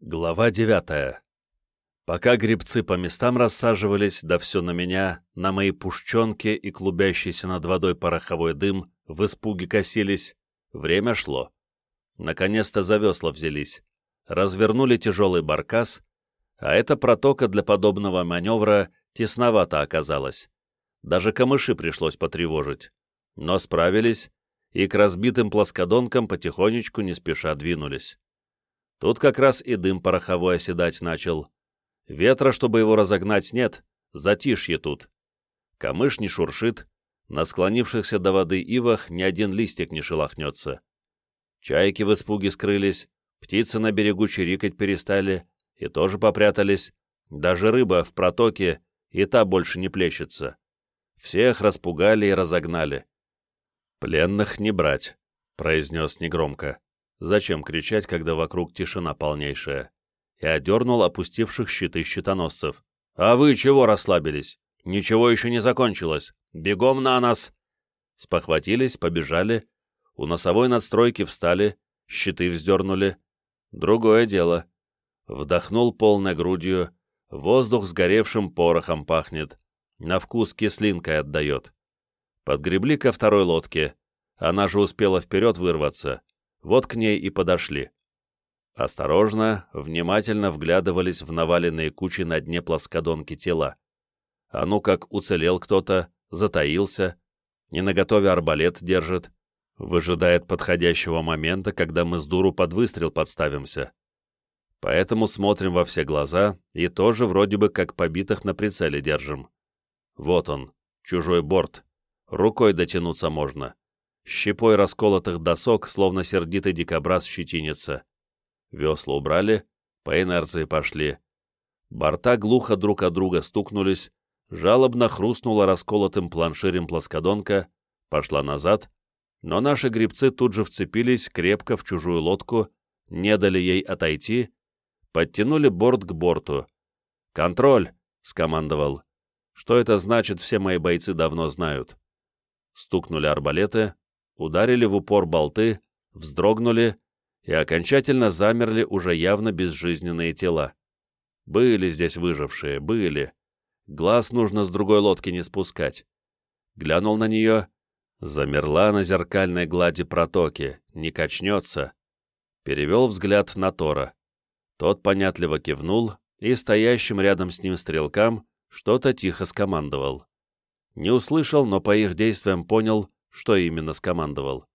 Глава девятая. Пока грибцы по местам рассаживались, да все на меня, на мои пушченки и клубящийся над водой пороховой дым в испуге косились, время шло. Наконец-то за весла взялись, развернули тяжелый баркас, а эта протока для подобного маневра тесновато оказалась. Даже камыши пришлось потревожить. Но справились, и к разбитым плоскодонкам потихонечку не спеша двинулись. Тут как раз и дым пороховой оседать начал. Ветра, чтобы его разогнать, нет, затишье тут. Камыш не шуршит, на склонившихся до воды ивах ни один листик не шелохнется. Чайки в испуге скрылись, птицы на берегу чирикать перестали и тоже попрятались, даже рыба в протоке и та больше не плещется. Всех распугали и разогнали. «Пленных не брать», — произнес негромко. Зачем кричать, когда вокруг тишина полнейшая? И одернул опустивших щиты щитоносцев. «А вы чего расслабились? Ничего еще не закончилось. Бегом на нас!» Спохватились, побежали. У носовой надстройки встали, щиты вздернули. Другое дело. Вдохнул полной грудью. Воздух сгоревшим порохом пахнет. На вкус кислинкой отдает. Подгребли ко второй лодке. Она же успела вперед вырваться. Вот к ней и подошли. Осторожно, внимательно вглядывались в наваленные кучи на дне плоскодонки тела. А ну как уцелел кто-то, затаился, не наготове арбалет держит, выжидает подходящего момента, когда мы с дуру под выстрел подставимся. Поэтому смотрим во все глаза и тоже вроде бы как побитых на прицеле держим. Вот он, чужой борт. Рукой дотянуться можно щепой расколотых досок, словно сердитый дикобраз щетинится. Весла убрали, по инерции пошли. Борта глухо друг от друга стукнулись, жалобно хрустнула расколотым планширем плоскодонка, пошла назад, но наши грибцы тут же вцепились крепко в чужую лодку, не дали ей отойти, подтянули борт к борту. «Контроль!» — скомандовал. Что это значит, все мои бойцы давно знают. Стукнули арбалеты, ударили в упор болты, вздрогнули и окончательно замерли уже явно безжизненные тела. Были здесь выжившие, были. Глаз нужно с другой лодки не спускать. Глянул на нее, замерла на зеркальной глади протоки, не качнется. Перевел взгляд на Тора. Тот понятливо кивнул и стоящим рядом с ним стрелкам что-то тихо скомандовал. Не услышал, но по их действиям понял, что именно скомандовал.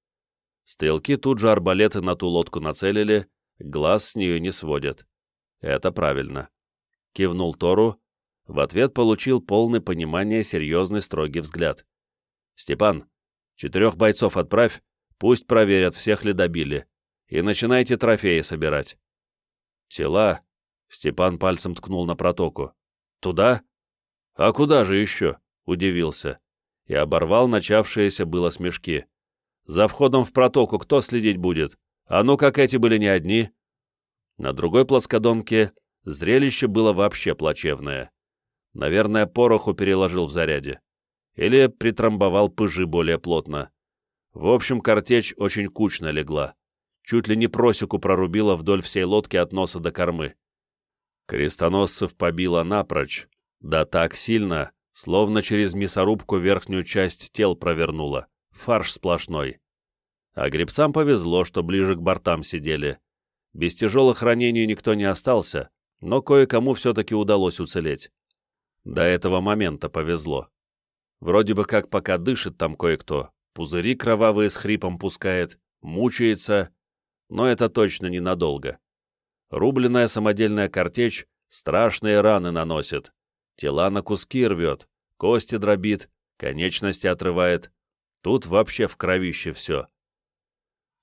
Стрелки тут же арбалеты на ту лодку нацелили, глаз с нее не сводят. Это правильно. Кивнул Тору, в ответ получил полное понимание серьезный строгий взгляд. «Степан, четырех бойцов отправь, пусть проверят, всех ли добили, и начинайте трофеи собирать». «Тела?» — Степан пальцем ткнул на протоку. «Туда? А куда же еще?» — удивился и оборвал начавшиеся было смешки. «За входом в протоку кто следить будет? А ну как эти были не одни?» На другой плоскодонке зрелище было вообще плачевное. Наверное, пороху переложил в заряде. Или притрамбовал пыжи более плотно. В общем, картечь очень кучно легла. Чуть ли не просеку прорубила вдоль всей лодки от носа до кормы. Крестоносцев побило напрочь, да так сильно, Словно через мясорубку верхнюю часть тел провернула. Фарш сплошной. А гребцам повезло, что ближе к бортам сидели. Без тяжелых ранений никто не остался, но кое-кому все-таки удалось уцелеть. До этого момента повезло. Вроде бы как пока дышит там кое-кто, пузыри кровавые с хрипом пускает, мучается, но это точно ненадолго. Рубленная самодельная картечь страшные раны наносит, Тела на куски рвет, кости дробит, конечности отрывает. Тут вообще в кровище все.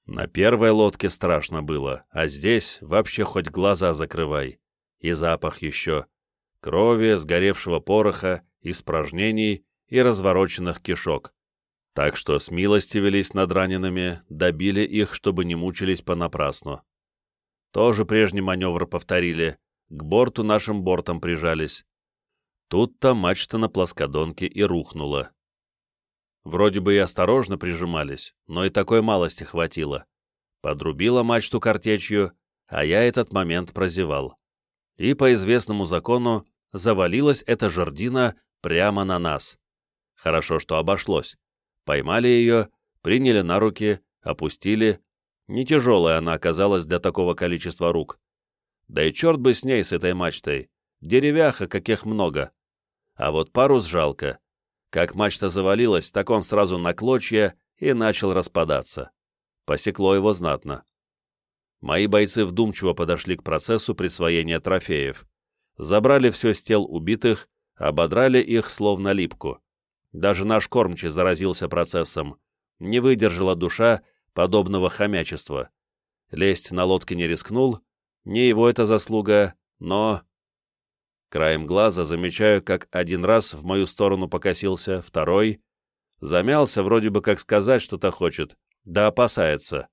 На первой лодке страшно было, а здесь вообще хоть глаза закрывай. И запах еще. Крови, сгоревшего пороха, испражнений и развороченных кишок. Так что с милости велись над ранеными, добили их, чтобы не мучились понапрасну. Тоже прежний маневр повторили, к борту нашим бортом прижались. Тут-то мачта на плоскодонке и рухнула. Вроде бы и осторожно прижимались, но и такой малости хватило. Подрубила мачту картечью, а я этот момент прозевал. И по известному закону завалилась эта жердина прямо на нас. Хорошо, что обошлось. Поймали ее, приняли на руки, опустили. Не тяжелая она оказалась для такого количества рук. Да и черт бы с ней, с этой мачтой. Деревяха, каких много. А вот парус жалко. Как мачта завалилась, так он сразу на клочья и начал распадаться. Посекло его знатно. Мои бойцы вдумчиво подошли к процессу присвоения трофеев. Забрали все с тел убитых, ободрали их словно липку. Даже наш кормчий заразился процессом. Не выдержала душа подобного хомячества. Лезть на лодке не рискнул, не его это заслуга, но... Краем глаза замечаю, как один раз в мою сторону покосился, второй. Замялся, вроде бы как сказать что-то хочет, да опасается.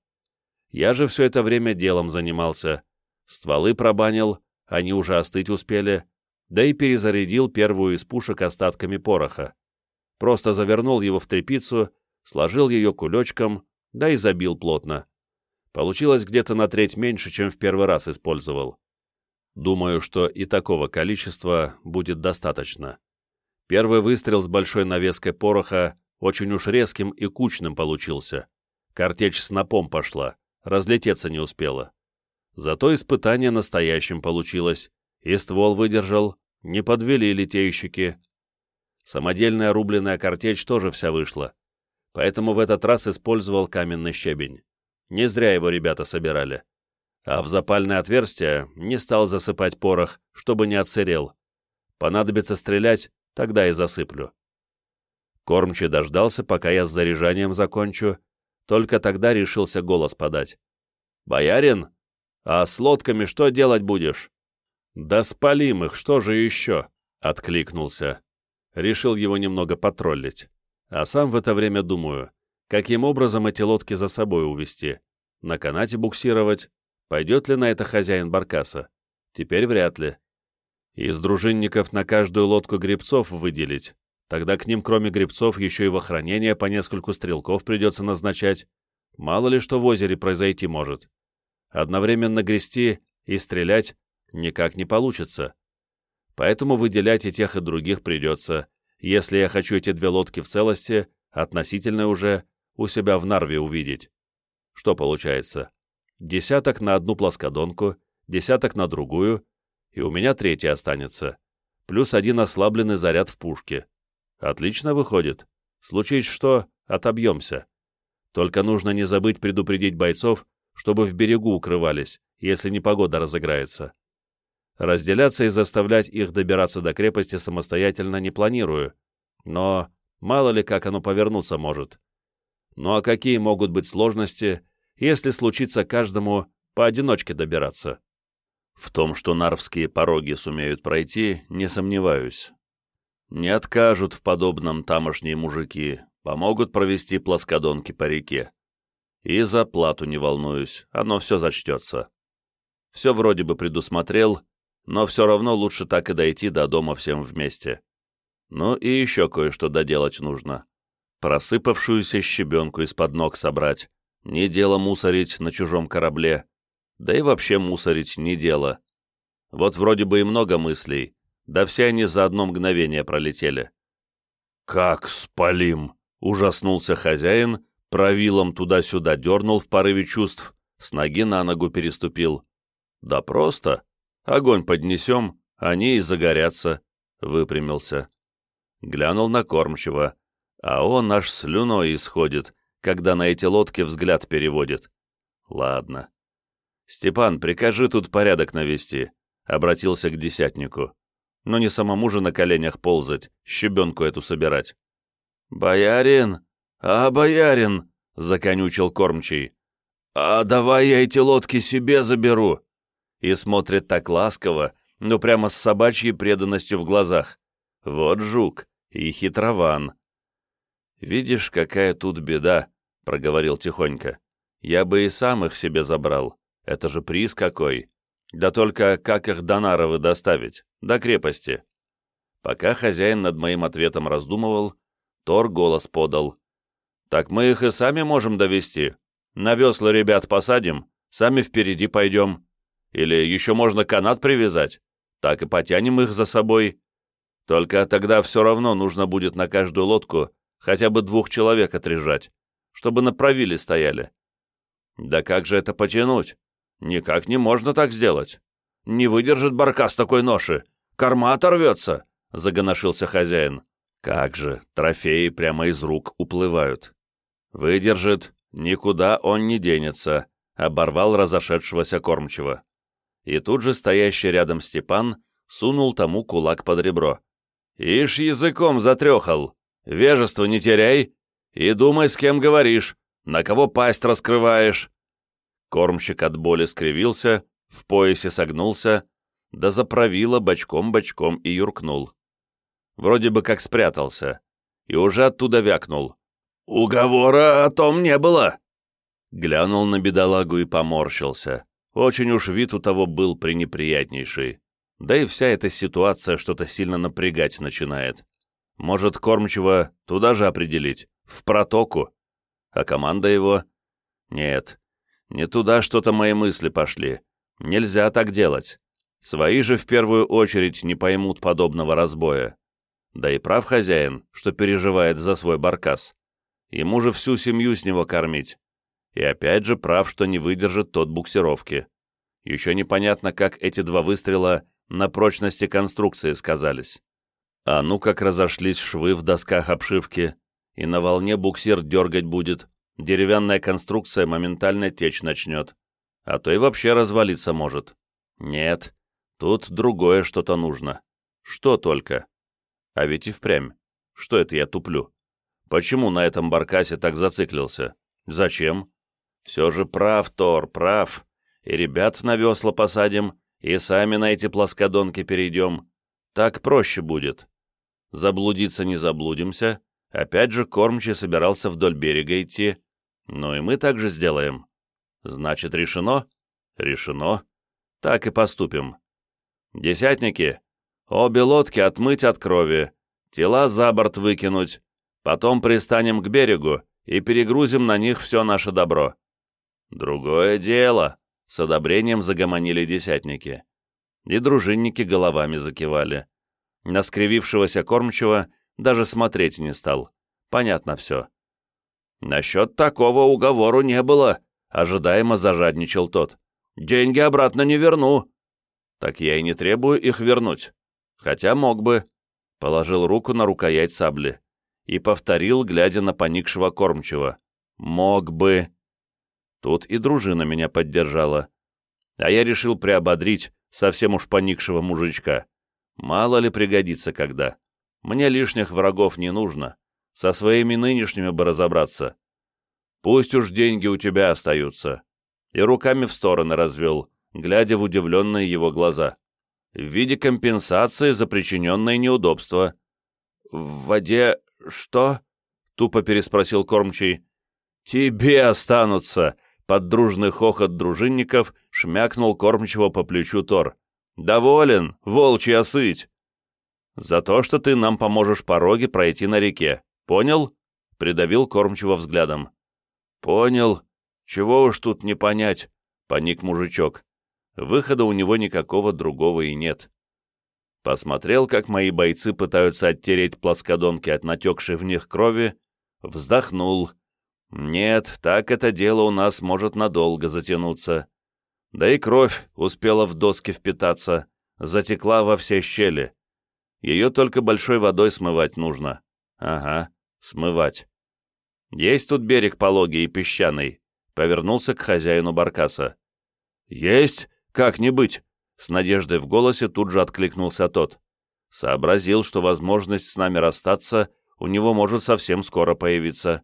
Я же все это время делом занимался. Стволы пробанил, они уже остыть успели, да и перезарядил первую из пушек остатками пороха. Просто завернул его в тряпицу, сложил ее кулечком, да и забил плотно. Получилось где-то на треть меньше, чем в первый раз использовал. Думаю, что и такого количества будет достаточно. Первый выстрел с большой навеской пороха очень уж резким и кучным получился. Картечь снопом пошла, разлететься не успела. Зато испытание настоящим получилось, и ствол выдержал, не подвели литейщики. Самодельная рубленная картечь тоже вся вышла, поэтому в этот раз использовал каменный щебень. Не зря его ребята собирали. А в запальное отверстие не стал засыпать порох, чтобы не отсырел. Понадобится стрелять, тогда и засыплю. Кормчий дождался, пока я с заряжанием закончу, только тогда решился голос подать. «Боярин, а с лодками что делать будешь?» «Да спалим их, что же еще?» — откликнулся. Решил его немного потроллить. А сам в это время думаю, каким образом эти лодки за собой увести? На канате буксировать? Пойдет ли на это хозяин баркаса? Теперь вряд ли. Из дружинников на каждую лодку гребцов выделить, Тогда к ним, кроме гребцов, еще и в охранение по нескольку стрелков придется назначать. Мало ли что в озере произойти может. Одновременно грести и стрелять никак не получится. Поэтому выделять и тех, и других придется, если я хочу эти две лодки в целости, относительно уже, у себя в Нарве увидеть. Что получается? Десяток на одну плоскодонку, десяток на другую, и у меня третий останется, плюс один ослабленный заряд в пушке. Отлично выходит. Случись что, отобьемся. Только нужно не забыть предупредить бойцов, чтобы в берегу укрывались, если непогода разыграется. Разделяться и заставлять их добираться до крепости самостоятельно не планирую, но мало ли как оно повернуться может. Ну а какие могут быть сложности, если случится каждому поодиночке добираться? В том, что нарвские пороги сумеют пройти, не сомневаюсь. Не откажут в подобном тамошние мужики, помогут провести плоскодонки по реке. И за плату не волнуюсь, оно все зачтется. Все вроде бы предусмотрел, но все равно лучше так и дойти до дома всем вместе. Ну и еще кое-что доделать нужно. Просыпавшуюся щебенку из-под ног собрать. Не дело мусорить на чужом корабле. Да и вообще мусорить не дело. Вот вроде бы и много мыслей, да все они за одно мгновение пролетели. «Как спалим!» — ужаснулся хозяин, правилом туда-сюда дернул в порыве чувств, с ноги на ногу переступил. «Да просто. Огонь поднесем, они и загорятся», — выпрямился. Глянул на кормчего, а он аж слюной исходит, когда на эти лодки взгляд переводит. «Ладно. Степан, прикажи тут порядок навести», — обратился к десятнику но не самому же на коленях ползать, щебенку эту собирать. «Боярин! А, боярин!» — законючил кормчий. «А давай я эти лодки себе заберу!» И смотрит так ласково, но прямо с собачьей преданностью в глазах. Вот жук и хитрован. «Видишь, какая тут беда», — проговорил тихонько. «Я бы и сам их себе забрал. Это же приз какой. Да только как их до Наровы доставить? До крепости. Пока хозяин над моим ответом раздумывал, Тор голос подал. «Так мы их и сами можем довести. На весла ребят посадим, сами впереди пойдем. Или еще можно канат привязать. Так и потянем их за собой. Только тогда все равно нужно будет на каждую лодку хотя бы двух человек отрежать, чтобы на правиле стояли. Да как же это потянуть? Никак не можно так сделать. Не выдержит барка с такой ноши. Корма оторвется, — загоношился хозяин. Как же, трофеи прямо из рук уплывают. Выдержит, никуда он не денется, — оборвал разошедшегося кормчего. И тут же стоящий рядом Степан сунул тому кулак под ребро. «Ишь языком затрехал! Вежество не теряй и думай, с кем говоришь, на кого пасть раскрываешь!» Кормщик от боли скривился, в поясе согнулся, да заправило бочком-бочком и юркнул. Вроде бы как спрятался, и уже оттуда вякнул. «Уговора о том не было!» Глянул на бедолагу и поморщился. Очень уж вид у того был пренеприятнейший. Да и вся эта ситуация что-то сильно напрягать начинает. Может, кормчего туда же определить, в протоку? А команда его? Нет, не туда что-то мои мысли пошли. Нельзя так делать. Свои же в первую очередь не поймут подобного разбоя. Да и прав хозяин, что переживает за свой баркас. Ему же всю семью с него кормить. И опять же прав, что не выдержит тот буксировки. Еще непонятно, как эти два выстрела на прочности конструкции сказались. А ну как разошлись швы в досках обшивки, и на волне буксир дергать будет, деревянная конструкция моментально течь начнет, а то и вообще развалиться может. Нет, тут другое что-то нужно. Что только. А ведь и впрямь. Что это я туплю? Почему на этом баркасе так зациклился? Зачем? Все же прав, Тор, прав. И ребят на весла посадим, и сами на эти плоскодонки перейдем. Так проще будет. Заблудиться не заблудимся. Опять же, кормчий собирался вдоль берега идти. Ну и мы так же сделаем. Значит, решено? Решено. Так и поступим. Десятники, обе лодки отмыть от крови, тела за борт выкинуть, потом пристанем к берегу и перегрузим на них все наше добро. Другое дело, с одобрением загомонили десятники. И дружинники головами закивали. На скривившегося кормчего даже смотреть не стал. Понятно все. «Насчет такого уговору не было», — ожидаемо зажадничал тот. «Деньги обратно не верну». «Так я и не требую их вернуть. Хотя мог бы». Положил руку на рукоять сабли и повторил, глядя на поникшего кормчего. «Мог бы». Тут и дружина меня поддержала. А я решил приободрить совсем уж поникшего мужичка. Мало ли пригодится когда. Мне лишних врагов не нужно. Со своими нынешними бы разобраться. Пусть уж деньги у тебя остаются. И руками в стороны развел, глядя в удивленные его глаза. В виде компенсации за причиненное неудобство. «В воде что?» — тупо переспросил кормчий. «Тебе останутся!» — под дружный хохот дружинников шмякнул кормчего по плечу Тор. «Доволен, волчья сыть!» «За то, что ты нам поможешь пороги пройти на реке. Понял?» — придавил кормчего взглядом. «Понял. Чего уж тут не понять», — поник мужичок. Выхода у него никакого другого и нет. Посмотрел, как мои бойцы пытаются оттереть плоскодонки от натекшей в них крови, вздохнул. «Нет, так это дело у нас может надолго затянуться. Да и кровь успела в доски впитаться, затекла во все щели. Ее только большой водой смывать нужно. Ага, смывать. Есть тут берег пологий и песчаный. Повернулся к хозяину баркаса. Есть, как не быть. С надеждой в голосе тут же откликнулся тот. Сообразил, что возможность с нами расстаться у него может совсем скоро появиться.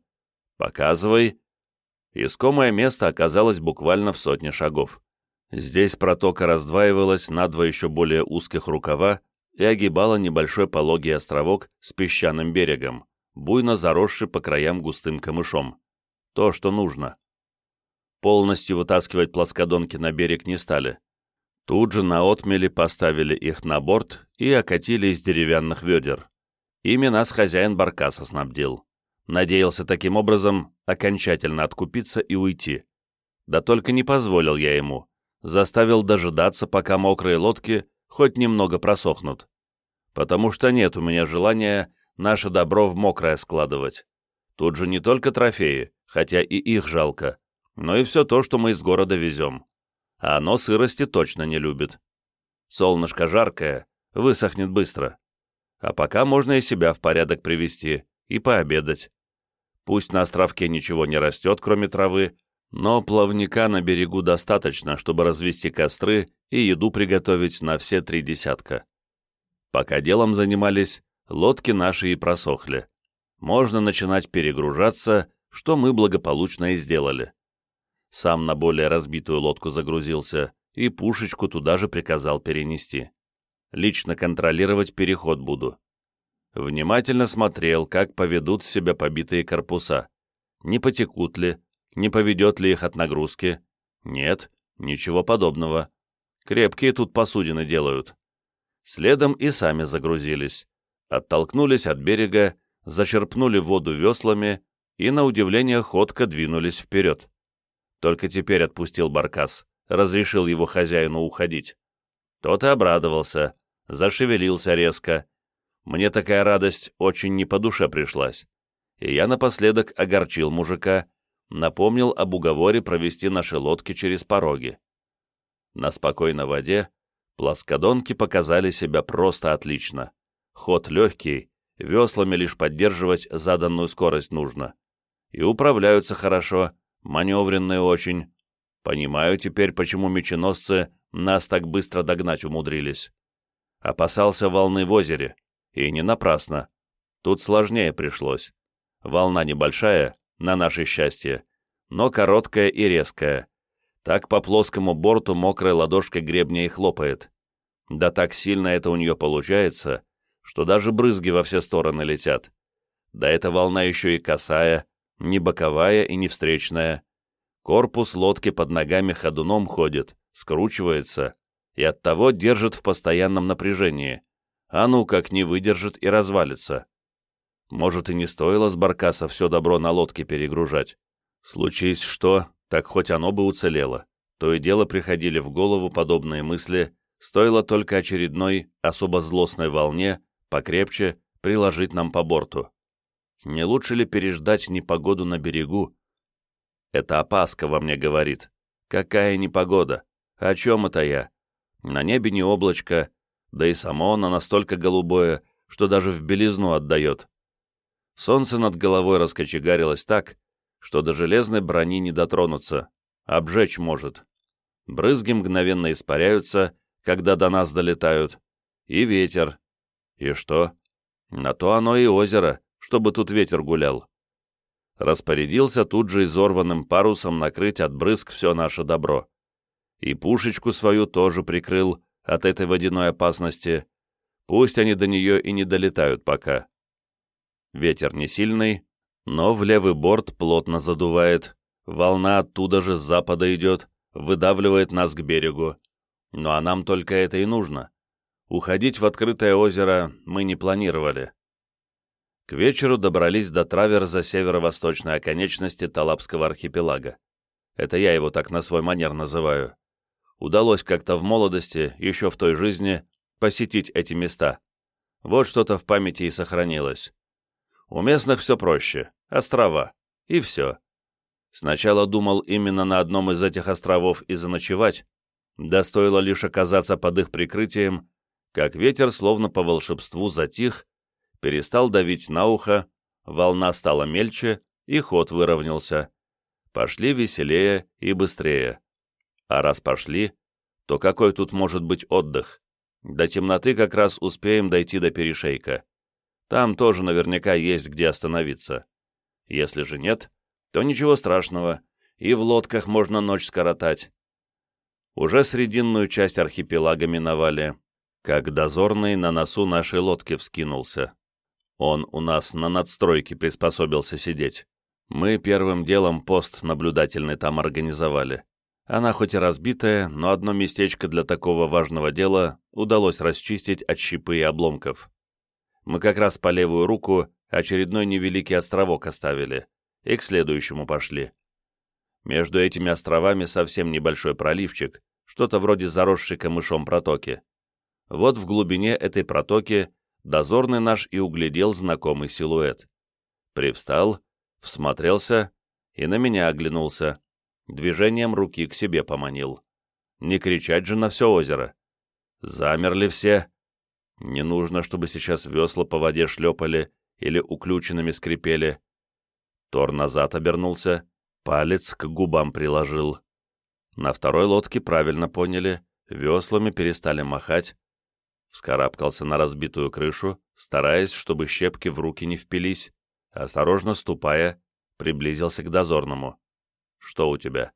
Показывай. Искомое место оказалось буквально в сотне шагов. Здесь протока раздваивалась на два еще более узких рукава и огибала небольшой пологий островок с песчаным берегом, буйно заросший по краям густым камышом. То, что нужно. Полностью вытаскивать плоскодонки на берег не стали. Тут же на отмели поставили их на борт и окатили из деревянных ведер. Ими нас хозяин баркаса снабдил. Надеялся таким образом окончательно откупиться и уйти. Да только не позволил я ему заставил дожидаться, пока мокрые лодки хоть немного просохнут. Потому что нет у меня желания наше добро в мокрое складывать. Тут же не только трофеи, хотя и их жалко, но и все то, что мы из города везем. А оно сырости точно не любит. Солнышко жаркое, высохнет быстро. А пока можно и себя в порядок привести и пообедать. Пусть на островке ничего не растет, кроме травы, но плавника на берегу достаточно, чтобы развести костры и еду приготовить на все три десятка. Пока делом занимались, лодки наши и просохли. Можно начинать перегружаться, что мы благополучно и сделали. Сам на более разбитую лодку загрузился и пушечку туда же приказал перенести. Лично контролировать переход буду. Внимательно смотрел, как поведут себя побитые корпуса. Не потекут ли, не поведет ли их от нагрузки. Нет, ничего подобного. Крепкие тут посудины делают. Следом и сами загрузились. Оттолкнулись от берега, зачерпнули воду веслами и, на удивление, ходко двинулись вперед. Только теперь отпустил баркас, разрешил его хозяину уходить. Тот и обрадовался, зашевелился резко. Мне такая радость очень не по душе пришлась. И я напоследок огорчил мужика, напомнил об уговоре провести наши лодки через пороги. На спокойной воде плоскодонки показали себя просто отлично. Ход легкий, веслами лишь поддерживать заданную скорость нужно. И управляются хорошо, маневренные очень. Понимаю теперь, почему меченосцы нас так быстро догнать умудрились. Опасался волны в озере, и не напрасно. Тут сложнее пришлось. Волна небольшая, на наше счастье, но короткая и резкая. Так по плоскому борту мокрой ладошкой гребня и хлопает. Да так сильно это у нее получается, что даже брызги во все стороны летят. Да эта волна еще и косая, не боковая и не встречная. Корпус лодки под ногами ходуном ходит, скручивается и оттого держит в постоянном напряжении. А ну как не выдержит и развалится. Может и не стоило с баркаса все добро на лодке перегружать. Случись что, так хоть оно бы уцелело. То и дело приходили в голову подобные мысли, стоило только очередной, особо злостной волне, покрепче, приложить нам по борту. Не лучше ли переждать непогоду на берегу? Это опаска во мне говорит. Какая непогода? О чем это я? На небе не облачко, да и само оно настолько голубое, что даже в белизну отдает. Солнце над головой раскочегарилось так, что до железной брони не дотронуться, обжечь может. Брызги мгновенно испаряются, когда до нас долетают, и ветер. И что? На то оно и озеро, чтобы тут ветер гулял. Распорядился тут же изорванным парусом накрыть от брызг все наше добро. И пушечку свою тоже прикрыл от этой водяной опасности. Пусть они до нее и не долетают пока. Ветер не сильный, но в левый борт плотно задувает. Волна оттуда же с запада идет, выдавливает нас к берегу. Ну а нам только это и нужно. Уходить в открытое озеро мы не планировали. К вечеру добрались до траверза северо-восточной оконечности Талапского архипелага. Это я его так на свой манер называю. Удалось как-то в молодости, еще в той жизни, посетить эти места. Вот что-то в памяти и сохранилось. У местных все проще. Острова. И все. Сначала думал именно на одном из этих островов и заночевать, да стоило лишь оказаться под их прикрытием, как ветер словно по волшебству затих перестал давить на ухо, волна стала мельче, и ход выровнялся. Пошли веселее и быстрее. А раз пошли, то какой тут может быть отдых? До темноты как раз успеем дойти до перешейка. Там тоже наверняка есть где остановиться. Если же нет, то ничего страшного, и в лодках можно ночь скоротать. Уже срединную часть архипелага миновали, как дозорный на носу нашей лодки вскинулся. Он у нас на надстройке приспособился сидеть. Мы первым делом пост наблюдательный там организовали. Она хоть и разбитая, но одно местечко для такого важного дела удалось расчистить от щепы и обломков. Мы как раз по левую руку очередной невеликий островок оставили, и к следующему пошли. Между этими островами совсем небольшой проливчик, что-то вроде заросшей камышом протоки. Вот в глубине этой протоки дозорный наш и углядел знакомый силуэт. Привстал, всмотрелся и на меня оглянулся. Движением руки к себе поманил. Не кричать же на все озеро. Замерли все. Не нужно, чтобы сейчас весла по воде шлепали или уключенными скрипели. Тор назад обернулся, палец к губам приложил. На второй лодке правильно поняли, веслами перестали махать. Вскарабкался на разбитую крышу, стараясь, чтобы щепки в руки не впились, осторожно ступая, приблизился к дозорному. «Что у тебя?»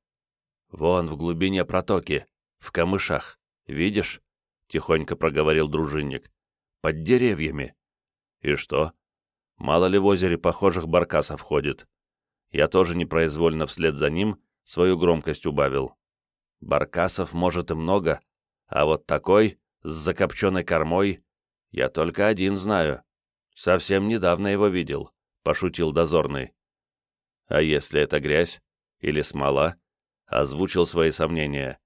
«Вон в глубине протоки, в камышах. Видишь?» — тихонько проговорил дружинник. «Под деревьями». «И что?» «Мало ли в озере похожих баркасов ходит». Я тоже непроизвольно вслед за ним свою громкость убавил. Баркасов, может, и много, а вот такой, с закопченной кормой, я только один знаю. Совсем недавно его видел, — пошутил дозорный. А если это грязь или смола? Озвучил свои сомнения.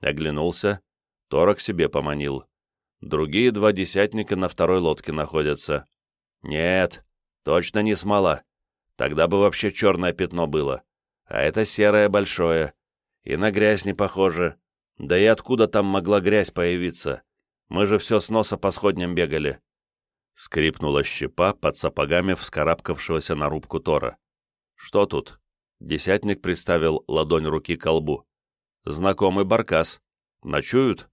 Оглянулся, Торок себе поманил. Другие два десятника на второй лодке находятся. Нет, точно не смола. Тогда бы вообще черное пятно было. А это серое большое. И на грязь не похоже. Да и откуда там могла грязь появиться? Мы же все с носа по сходням бегали. Скрипнула щепа под сапогами вскарабкавшегося на рубку Тора. «Что тут?» Десятник приставил ладонь руки к колбу. «Знакомый баркас. Ночуют?»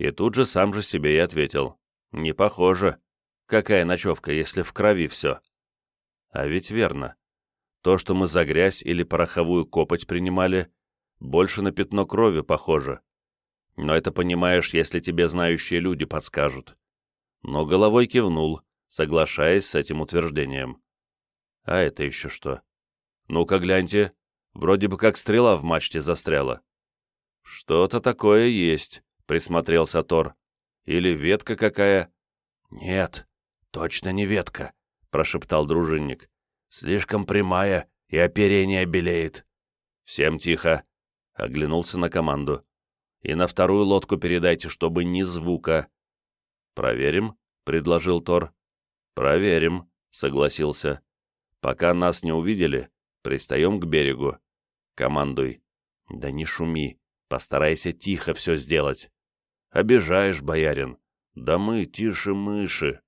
И тут же сам же себе и ответил. «Не похоже. Какая ночевка, если в крови все?» А ведь верно. То, что мы за грязь или пороховую копоть принимали, больше на пятно крови похоже. Но это понимаешь, если тебе знающие люди подскажут. Но головой кивнул, соглашаясь с этим утверждением. А это еще что? Ну-ка гляньте, вроде бы как стрела в мачте застряла. Что-то такое есть, присмотрелся Тор. Или ветка какая? Нет, точно не ветка, прошептал дружинник. Слишком прямая, и оперение белеет. Всем тихо, оглянулся на команду. И на вторую лодку передайте, чтобы ни звука. Проверим, предложил Тор. Проверим, согласился. Пока нас не увидели, Пристаем к берегу. Командуй. Да не шуми. Постарайся тихо все сделать. Обижаешь, боярин. Да мы тише мыши.